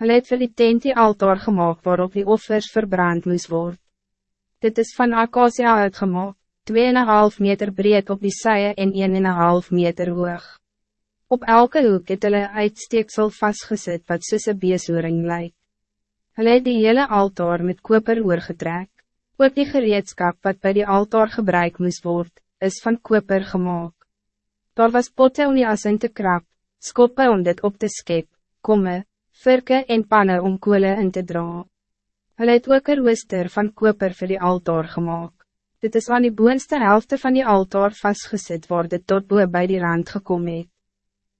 Hulle het vir die tent die altaar gemaakt waarop die offers verbrand moes word. Dit is van acacia uitgemaakt, 2,5 meter breed op die saie en 1,5 meter hoog. Op elke hoek het hulle uitsteeksel vastgezet wat soos een beeshoring lyk. Hulle het die hele altaar met koper oorgetrek. Ook die gereedskap wat bij die altaar gebruik moest worden, is van koper gemaakt. Daar was potte om die as in te krap, skoppe om dit op te skep, komme, virke en pannen om koele in te dra. Hulle het ook een rooster van koper voor die altaar gemaakt. Dit is aan die boonste helft van die altaar vastgezet waar dit tot boe bij die rand gekomen het.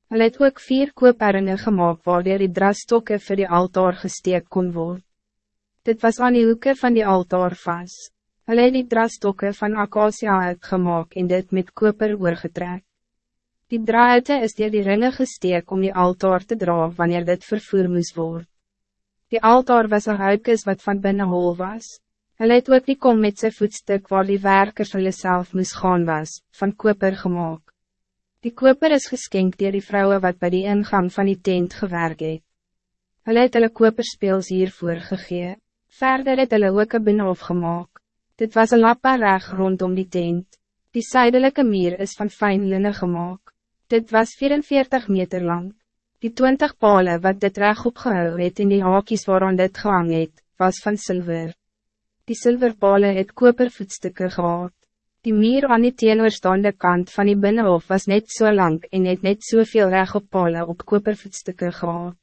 Hulle het ook vier kooperinge gemaakt waar die drastokke voor die altaar gesteek kon worden. Dit was aan die hoeken van die altaar vast. Hulle het die drastokke van acacia uitgemaak en dit met koper oorgetrek. Die draaite is dier die ringe gesteek om die altaar te dra wanneer dit vervoer moes word. Die altaar was een huikes wat van binnen hol was. Hulle het ook die kom met sy voetstuk waar die werkers hulle self moes gaan was, van koper gemaakt. Die koper is geskenk dier die vrouwen wat bij die ingang van die tent gewerkt het. Hulle het hulle koperspeels hiervoor gegee. Verder het hulle ook een binnenhof gemaakt. Dit was een lappa reg rondom die tent. Die zuidelijke meer is van fijn linnen gemaakt. Dit was 44 meter lang. Die 20 palen wat dit reg opgehou het in die haakjes waaraan dit gehang het, was van zilver. Die zilverpalen het kopervoetstukken gehad. Die meer aan die teenoorstaande kant van die binnenhof was net zo so lang en het net soveel so reg op palen op kopervoetstukken gehad.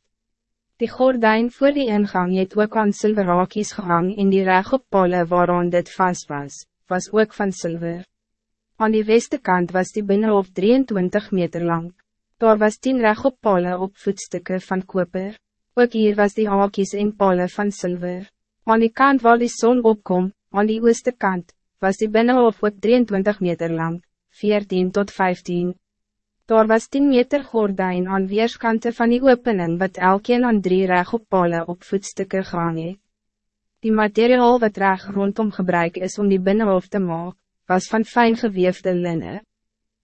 Die gordijn voor die ingang het ook aan silverhakies gehang en die reg op pole waaraan dit vast was, was ook van zilver. Aan die weste kant was die binnenhof 23 meter lang. Daar was 10 reg op pole op voetstukken van koper. Ook hier was die hakies en pole van zilver. Aan die kant waar die zon opkom, aan die ooste kant, was die binnenhof ook 23 meter lang, 14 tot 15. Daar was 10 meter gordijn aan weerskante van die opening wat elkeen aan drie reg op pale op voetstukken gehang het. Die materiaal wat reg rondom gebruik is om die binnenhof te maken, was van fijn geweefde linnen.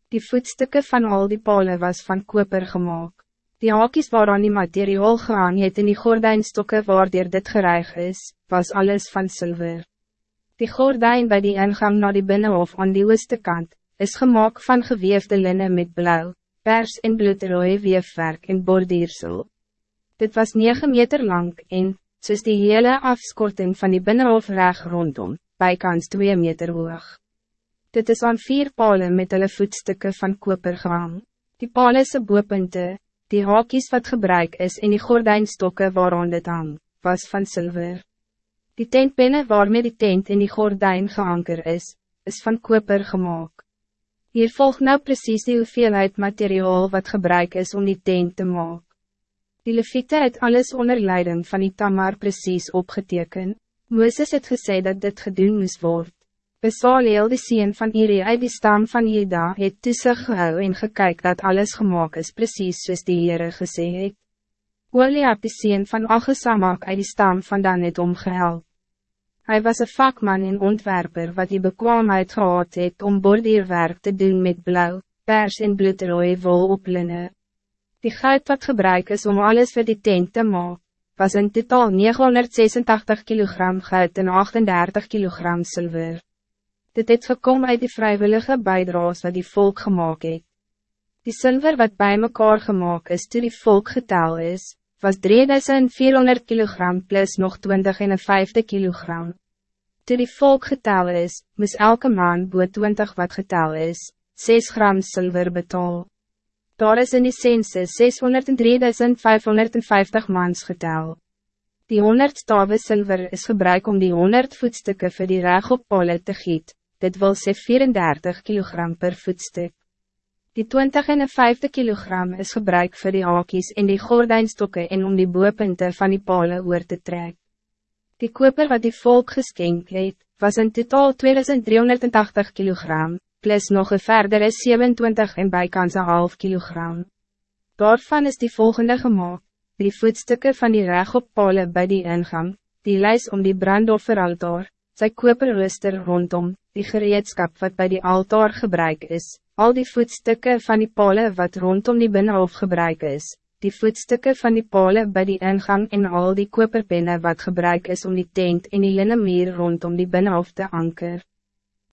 Die voetstukken van al die pale was van koper gemaakt. Die haakjes waaraan die materiaal gehang het in die gordijnstokken waardoor dit gereig is, was alles van zilver. Die gordijn bij die ingang naar die binnenhof aan die ooste kant, is gemaakt van geweefde linnen met blauw, pers en bloedrooie weefwerk en bordiersel. Dit was 9 meter lang en, soos die hele afskorting van die binnenhof reg rondom, bijkans 2 meter hoog. Dit is aan vier palen met hulle voetstukken van koper gehang. Die palen se boepunte, die haakjes wat gebruik is en die gordijnstokken waaraan dit hang, was van zilver. Die tentpenne waarmee die tent in die gordijn geanker is, is van koper gemaakt. Hier volgt nou precies die hoeveelheid materiaal wat gebruik is om die tent te maken. Die leviete het alles onder leiding van die tamar precies opgeteken. Mooses het gesê dat dit gedoen moes word. Besaleel die sien van Iri uit die stam van Jeda het toesig gehou en gekyk dat alles gemaakt is precies soos die Heere gesê het. Oliab die sien van Agesamak uit die stam van Dan het omgehelp. Hij was een vakman en ontwerper wat die bekwaamheid gehad het om bordierwerk te doen met blauw, pers en bloedrooie wol op linne. Die goud wat gebruik is om alles voor die tent te maken, was in totaal 986 kilogram goud en 38 kilogram zilver. Dit het gekom uit die vrijwillige bijdraes wat die volk gemaakt het. Die zilver wat bij mekaar gemaakt is toe die volk getal is, was 3400 kilogram plus nog 20 en een vijfde kilogram. Toe die volk getal is, moes elke man boe 20 wat getal is, 6 gram zilver betaal. Daar is in die sense 603.550 mans getal. Die 100 stave zilver is gebruik om die 100 voetstukken voor die reg op pole te giet, dit wil sê 34 kilogram per voetstuk. Die 20 en 50 kilogram is gebruik voor die hakies en die gordijnstokken en om die boepunte van die palen oor te trek. Die koper wat die volk geskenk het, was in totaal 2380 kilogram, plus nog een verdere 27 en bijkans een half kilogram. Daarvan is die volgende gemaakt, die voetstukken van die reg op palen bij die ingang, die lijst om die brandofferaltaar, sy koperrooster rondom, die gereedskap wat bij die altaar gebruik is, al die voetstukken van die pole wat rondom die binnenhof gebruik is, die voetstukken van die palen bij die ingang en al die koperpenne wat gebruik is om die tent en die linnenmeer rondom die binnenhof te anker.